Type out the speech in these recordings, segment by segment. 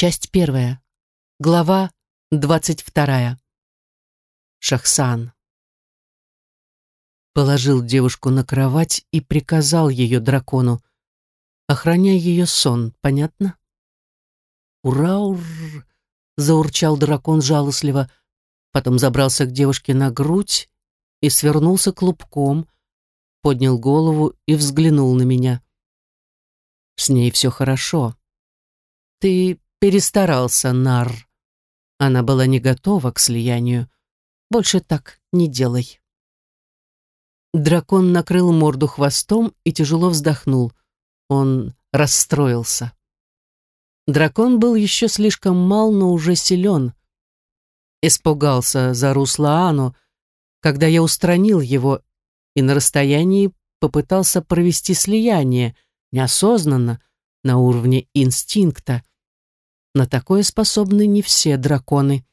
Часть первая. Глава двадцать вторая. Шахсан. Положил девушку на кровать и приказал ее дракону. Охраняй ее сон, понятно? «Ура-ур!» — заурчал дракон жалостливо, потом забрался к девушке на грудь и свернулся клубком, поднял голову и взглянул на меня. «С ней все хорошо. Ты перестарался, Нар. Она была не готова к слиянию. Больше так не делай». Дракон накрыл морду хвостом и тяжело вздохнул. Он расстроился. Дракон был еще слишком мал, но уже силен. Испугался за Руслаану, когда я устранил его и на расстоянии попытался провести слияние, неосознанно, на уровне инстинкта. На такое способны не все драконы.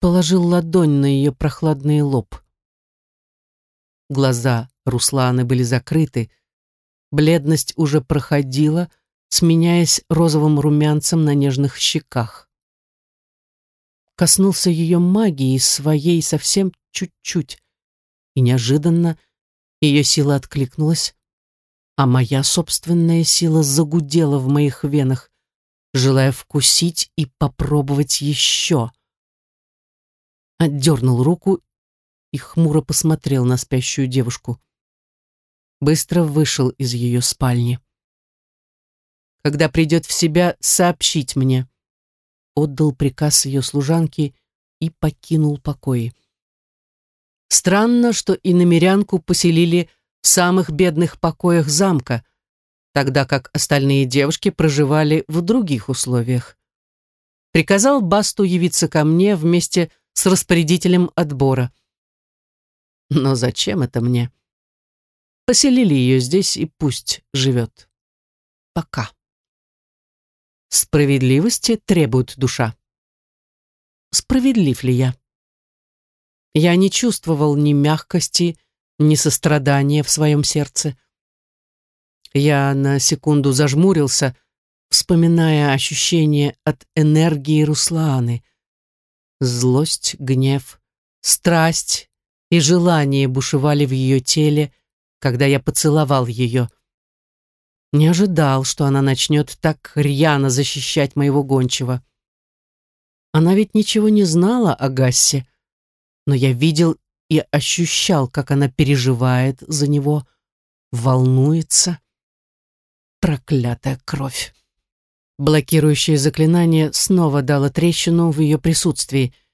Положил ладонь на ее прохладный лоб. Глаза Русланы были закрыты, бледность уже проходила, сменяясь розовым румянцем на нежных щеках. Коснулся ее магии своей совсем чуть-чуть, и неожиданно ее сила откликнулась, а моя собственная сила загудела в моих венах, желая вкусить и попробовать еще. Отдернул руку и хмуро посмотрел на спящую девушку. Быстро вышел из ее спальни. Когда придет в себя, сообщить мне. Отдал приказ ее служанке и покинул покои. Странно, что и намерянку поселили в самых бедных покоях замка, тогда как остальные девушки проживали в других условиях. Приказал Басту явиться ко мне вместе с распорядителем отбора – но зачем это мне? Поселили ее здесь и пусть живет. Пока. Справедливости требует душа. Справедлив ли я? Я не чувствовал ни мягкости, ни сострадания в своем сердце. Я на секунду зажмурился, вспоминая ощущение от энергии Русланы. Злость, гнев, страсть и желание бушевали в ее теле, когда я поцеловал ее. Не ожидал, что она начнет так рьяно защищать моего гончего. Она ведь ничего не знала о Гассе, но я видел и ощущал, как она переживает за него, волнуется. Проклятая кровь. Блокирующее заклинание снова дало трещину в ее присутствии —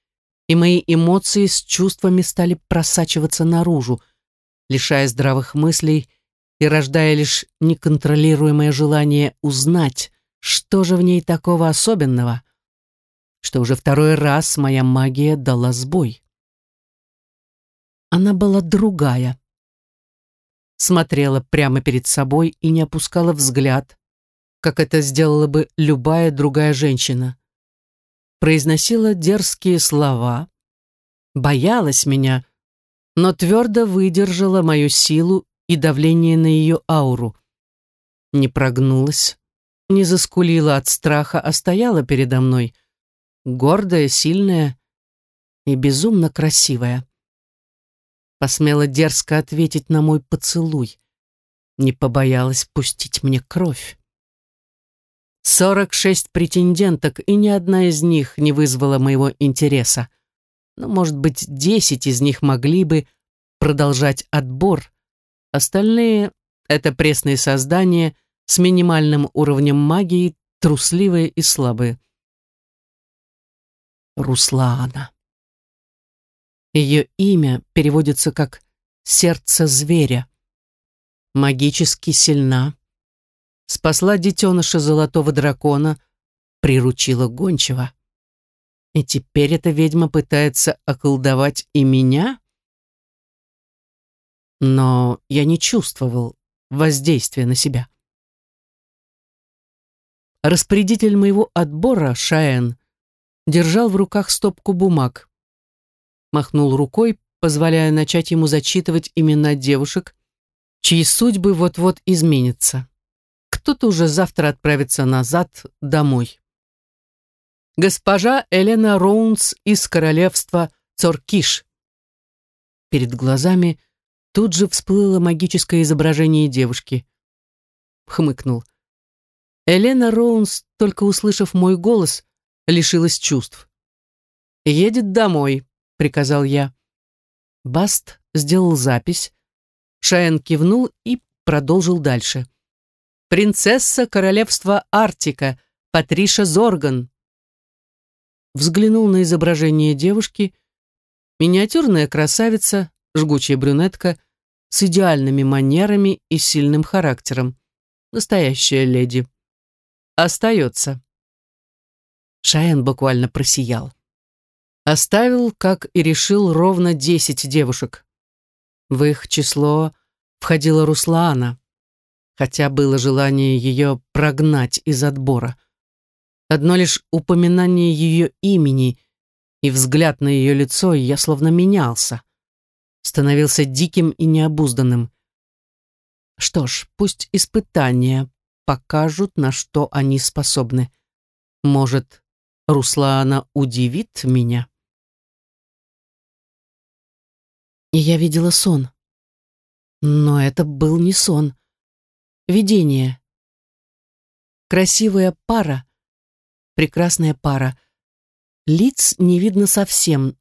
и мои эмоции с чувствами стали просачиваться наружу, лишая здравых мыслей и рождая лишь неконтролируемое желание узнать, что же в ней такого особенного, что уже второй раз моя магия дала сбой. Она была другая. Смотрела прямо перед собой и не опускала взгляд, как это сделала бы любая другая женщина произносила дерзкие слова, боялась меня, но твердо выдержала мою силу и давление на ее ауру. Не прогнулась, не заскулила от страха, а стояла передо мной, гордая, сильная и безумно красивая. Посмела дерзко ответить на мой поцелуй, не побоялась пустить мне кровь. Сорок шесть претенденток, и ни одна из них не вызвала моего интереса. Но, может быть, десять из них могли бы продолжать отбор. Остальные — это пресные создания с минимальным уровнем магии, трусливые и слабые. Руслана. Ее имя переводится как «сердце зверя». Магически сильна, спасла детеныша золотого дракона, приручила гончего. И теперь эта ведьма пытается околдовать и меня? Но я не чувствовал воздействия на себя. Распорядитель моего отбора, Шаэн, держал в руках стопку бумаг. Махнул рукой, позволяя начать ему зачитывать имена девушек, чьи судьбы вот-вот изменятся кто-то уже завтра отправится назад домой. Госпожа Элена Роунс из королевства Цоркиш. Перед глазами тут же всплыло магическое изображение девушки. Хмыкнул. Элена Роунс, только услышав мой голос, лишилась чувств. «Едет домой», — приказал я. Баст сделал запись. Шаен кивнул и продолжил дальше. «Принцесса королевства Арктика, Патриша Зорган». Взглянул на изображение девушки. Миниатюрная красавица, жгучая брюнетка, с идеальными манерами и сильным характером. Настоящая леди. Остается. Шаен буквально просиял. Оставил, как и решил, ровно десять девушек. В их число входила Руслана, хотя было желание ее прогнать из отбора. Одно лишь упоминание ее имени и взгляд на ее лицо, я словно менялся. Становился диким и необузданным. Что ж, пусть испытания покажут, на что они способны. Может, Руслана удивит меня? И я видела сон. Но это был не сон. Видение. Красивая пара, прекрасная пара. Лиц не видно совсем,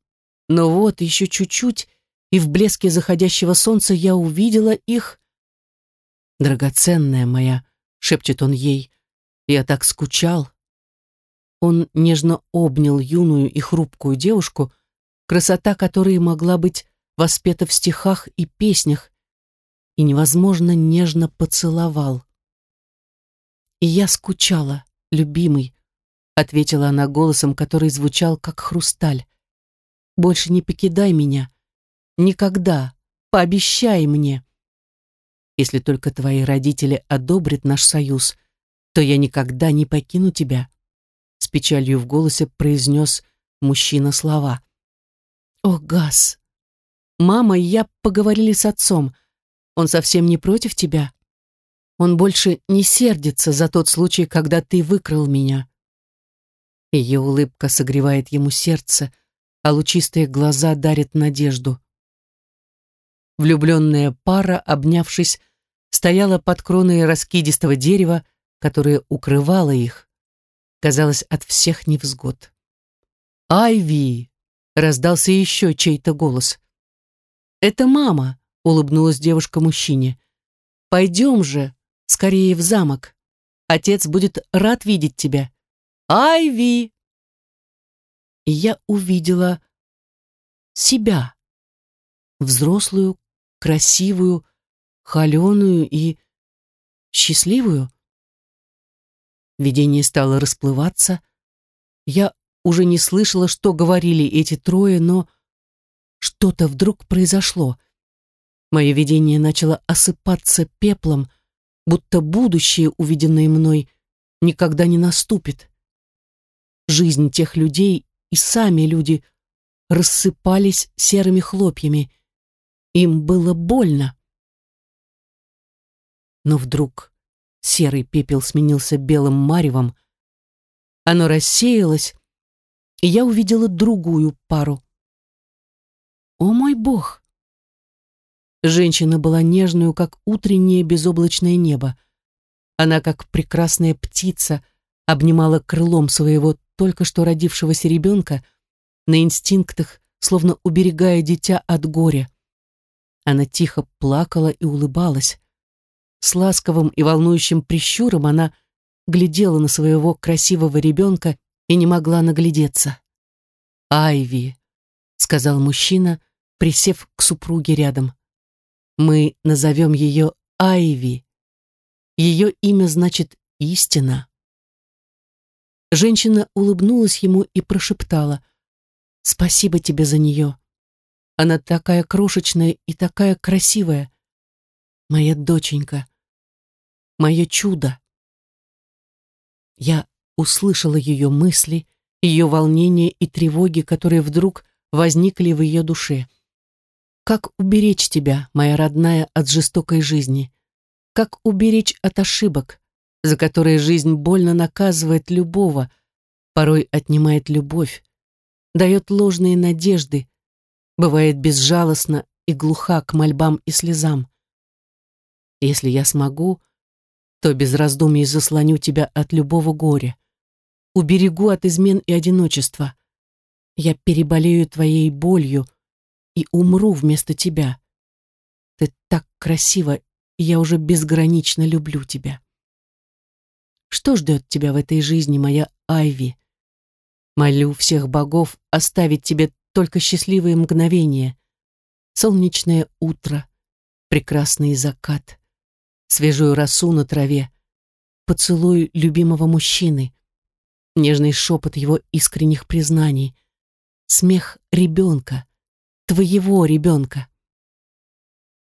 но вот еще чуть-чуть, и в блеске заходящего солнца я увидела их. «Драгоценная моя», — шепчет он ей, — «я так скучал». Он нежно обнял юную и хрупкую девушку, красота которой могла быть воспета в стихах и песнях, и невозможно нежно поцеловал. «И я скучала, любимый», — ответила она голосом, который звучал как хрусталь. «Больше не покидай меня. Никогда. Пообещай мне. Если только твои родители одобрят наш союз, то я никогда не покину тебя», — с печалью в голосе произнес мужчина слова. «О, Газ, Мама я поговорили с отцом. Он совсем не против тебя. Он больше не сердится за тот случай, когда ты выкрал меня. Ее улыбка согревает ему сердце, а лучистые глаза дарят надежду. Влюбленная пара, обнявшись, стояла под кроной раскидистого дерева, которое укрывало их, казалось, от всех невзгод. «Айви!» — раздался еще чей-то голос. «Это мама», — улыбнулась девушка мужчине. «Пойдем же, скорее в замок. Отец будет рад видеть тебя. Айви!» И я увидела себя. Взрослую, красивую, холеную и счастливую. Видение стало расплываться. Я уже не слышала, что говорили эти трое, но что-то вдруг произошло. Мое видение начало осыпаться пеплом, будто будущее, увиденное мной, никогда не наступит. Жизнь тех людей и сами люди рассыпались серыми хлопьями. Им было больно. Но вдруг серый пепел сменился белым маревом. Оно рассеялось, и я увидела другую пару. О мой бог! Женщина была нежную, как утреннее безоблачное небо. Она, как прекрасная птица, обнимала крылом своего только что родившегося ребенка на инстинктах, словно уберегая дитя от горя. Она тихо плакала и улыбалась. С ласковым и волнующим прищуром она глядела на своего красивого ребенка и не могла наглядеться. «Айви», — сказал мужчина, присев к супруге рядом. Мы назовем ее Айви. Ее имя значит «истина». Женщина улыбнулась ему и прошептала «Спасибо тебе за нее. Она такая крошечная и такая красивая. Моя доченька. Мое чудо». Я услышала ее мысли, ее волнения и тревоги, которые вдруг возникли в ее душе. Как уберечь тебя, моя родная, от жестокой жизни? Как уберечь от ошибок, за которые жизнь больно наказывает любого, порой отнимает любовь, дает ложные надежды, бывает безжалостна и глуха к мольбам и слезам. Если я смогу, то без раздумий заслоню тебя от любого горя, уберегу от измен и одиночества. Я переболею твоей болью и умру вместо тебя. Ты так красива, и я уже безгранично люблю тебя. Что ждет тебя в этой жизни, моя Айви? Молю всех богов оставить тебе только счастливые мгновения. Солнечное утро, прекрасный закат, свежую росу на траве, поцелуй любимого мужчины, нежный шепот его искренних признаний, смех ребенка, твоего ребенка.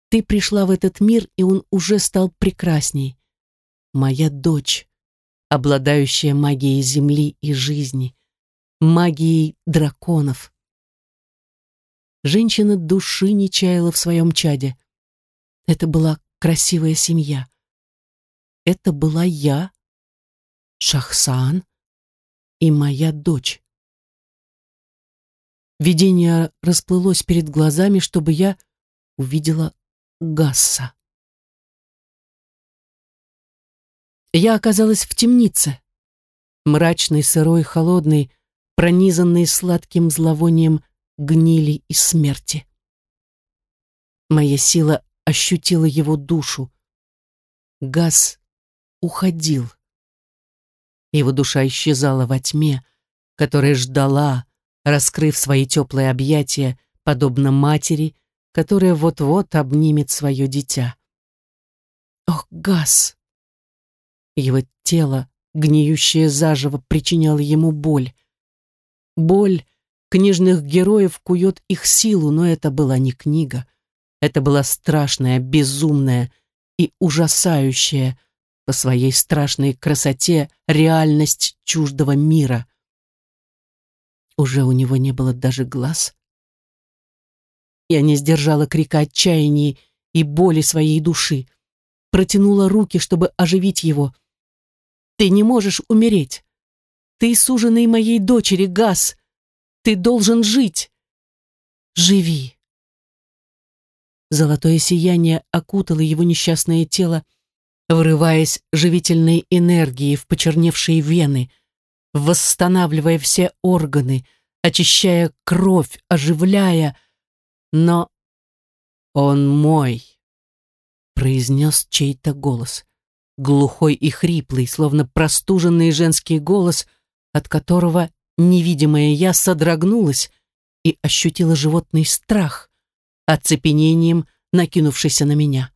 Ты пришла в этот мир, и он уже стал прекрасней. Моя дочь, обладающая магией земли и жизни, магией драконов. Женщина души не чаяла в своем чаде. Это была красивая семья. Это была я, Шахсан и моя дочь. Видение расплылось перед глазами, чтобы я увидела Гасса. Я оказалась в темнице. Мрачный, сырой, холодный, пронизанный сладким зловонием гнили и смерти. Моя сила ощутила его душу. Газ уходил. Его душа исчезала во тьме, которая ждала, раскрыв свои теплые объятия, подобно матери, которая вот-вот обнимет свое дитя. Ох, Газ! Его тело, гниющее заживо, причиняло ему боль. Боль книжных героев кует их силу, но это была не книга. Это была страшная, безумная и ужасающая по своей страшной красоте реальность чуждого мира. Уже у него не было даже глаз. Я не сдержала крика отчаяния и боли своей души. Протянула руки, чтобы оживить его. «Ты не можешь умереть. Ты суженый моей дочери, Газ. Ты должен жить. Живи!» Золотое сияние окутало его несчастное тело, врываясь живительной энергией в почерневшие вены — восстанавливая все органы, очищая кровь, оживляя. Но он мой, произнес чей-то голос, глухой и хриплый, словно простуженный женский голос, от которого невидимая я содрогнулась и ощутила животный страх, оцепенением накинувшийся на меня.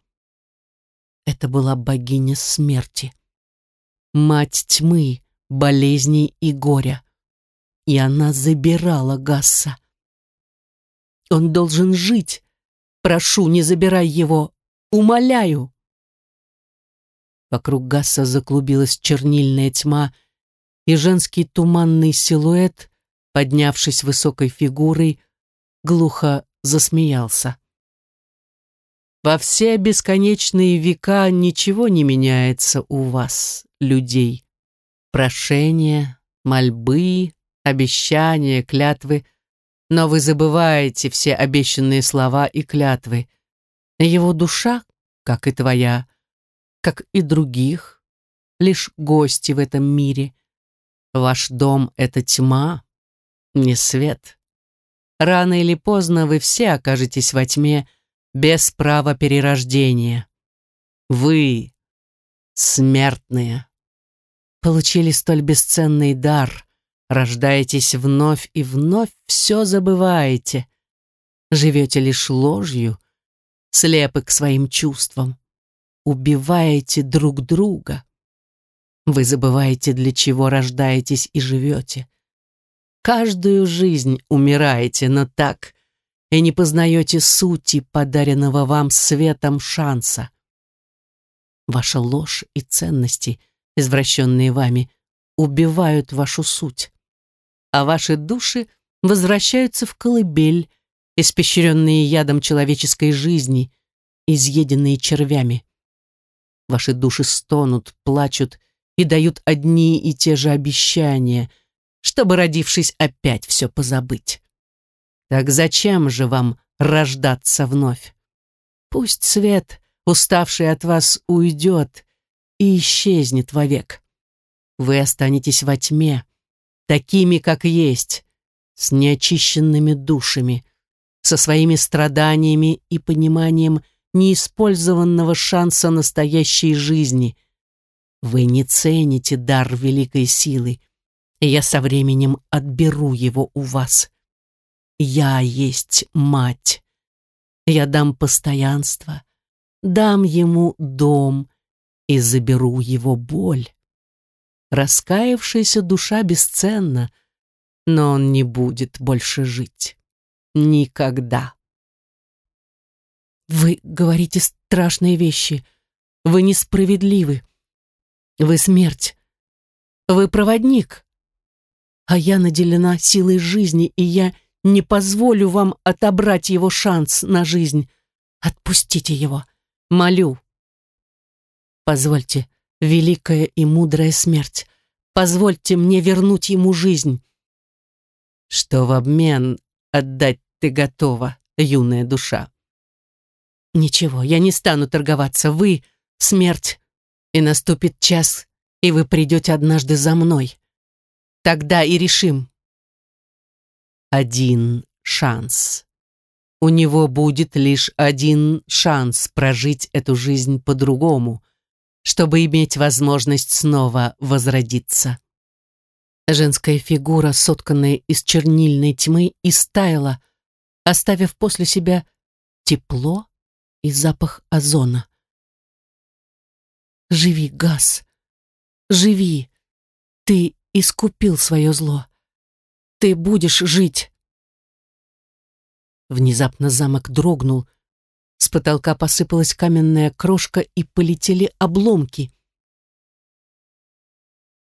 Это была богиня смерти, мать тьмы, болезней и горя. И она забирала Гасса. Он должен жить. Прошу, не забирай его. Умоляю. Вокруг Гасса заклубилась чернильная тьма, и женский туманный силуэт, поднявшись высокой фигурой, глухо засмеялся. Во все бесконечные века ничего не меняется у вас, людей прошения, мольбы, обещания, клятвы, но вы забываете все обещанные слова и клятвы. Его душа, как и твоя, как и других, лишь гости в этом мире. Ваш дом — это тьма, не свет. Рано или поздно вы все окажетесь во тьме без права перерождения. Вы, смертные получили столь бесценный дар, рождаетесь вновь и вновь все забываете, живете лишь ложью, слепы к своим чувствам, убиваете друг друга. Вы забываете, для чего рождаетесь и живете. Каждую жизнь умираете, но так и не познаете сути подаренного вам светом шанса. Ваша ложь и ценности извращенные вами, убивают вашу суть, а ваши души возвращаются в колыбель, испещренные ядом человеческой жизни, изъеденные червями. Ваши души стонут, плачут и дают одни и те же обещания, чтобы, родившись, опять все позабыть. Так зачем же вам рождаться вновь? Пусть свет, уставший от вас, уйдет и исчезнет вовек. Вы останетесь во тьме, такими, как есть, с неочищенными душами, со своими страданиями и пониманием неиспользованного шанса настоящей жизни. Вы не цените дар великой силы, и я со временем отберу его у вас. Я есть мать. Я дам постоянство, дам ему дом и заберу его боль. Раскаявшаяся душа бесценна, но он не будет больше жить. Никогда. Вы говорите страшные вещи. Вы несправедливы. Вы смерть. Вы проводник. А я наделена силой жизни, и я не позволю вам отобрать его шанс на жизнь. Отпустите его. Молю. Позвольте, великая и мудрая смерть, позвольте мне вернуть ему жизнь. Что в обмен отдать ты готова, юная душа? Ничего, я не стану торговаться. Вы — смерть. И наступит час, и вы придете однажды за мной. Тогда и решим. Один шанс. У него будет лишь один шанс прожить эту жизнь по-другому, чтобы иметь возможность снова возродиться. Женская фигура, сотканная из чернильной тьмы, истаяла, оставив после себя тепло и запах озона. «Живи, Газ! Живи! Ты искупил свое зло! Ты будешь жить!» Внезапно замок дрогнул, с потолка посыпалась каменная крошка и полетели обломки.